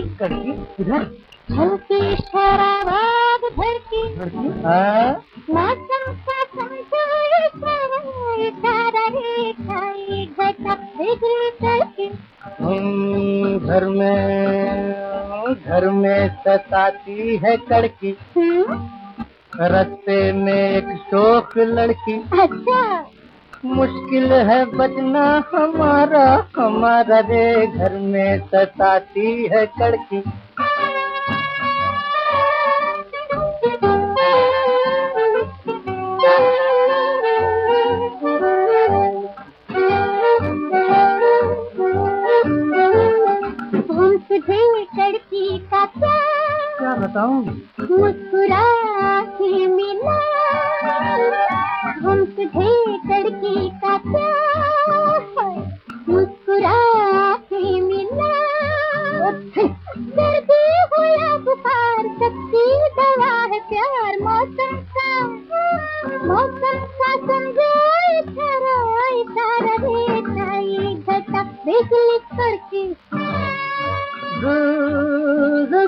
करके शराबाद भर हाँ? मौसम का समझाए सारा घटक करके घर में घर में सताती है कड़की हाँ? रस्ते में एक शोक लड़की। अच्छा। मुश्किल है बचना हमारा हमारा रे घर में सताती है कड़की। प्यार क्या बताऊँ मुस्कुरा के मिला हम तुझे लड़की का प्यार मुस्कुरा के मिला सर्दी हो या बुखार सबकी दवा है प्यार मौसम का मौसम का समझो इशारा इशारा देता ये घटा बिजली कड़की एक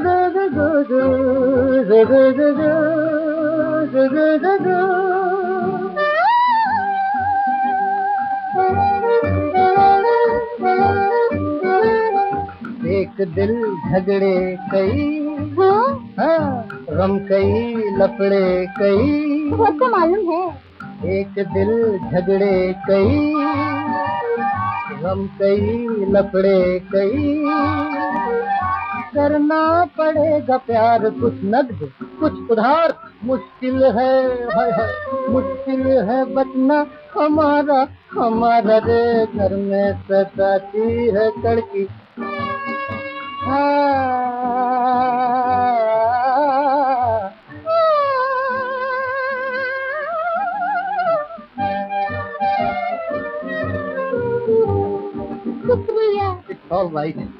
दिल झगड़े कई हाँ, गम कई लफड़े कई। तो मालूम है। एक दिल झगड़े कई गम कई लफड़े कई। करना पड़ेगा प्यार। कुछ नगद कुछ उधार। मुश्किल है हाय हाय। मुश्किल है बचना हमारा। हमारा रे घर में सताती है कड़की हाँ। All right.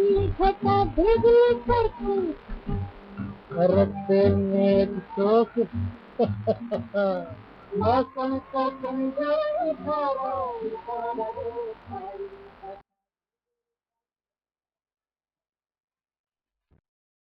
खाता भेजने पर तू करते में शोक। मौसम का चंदा उठा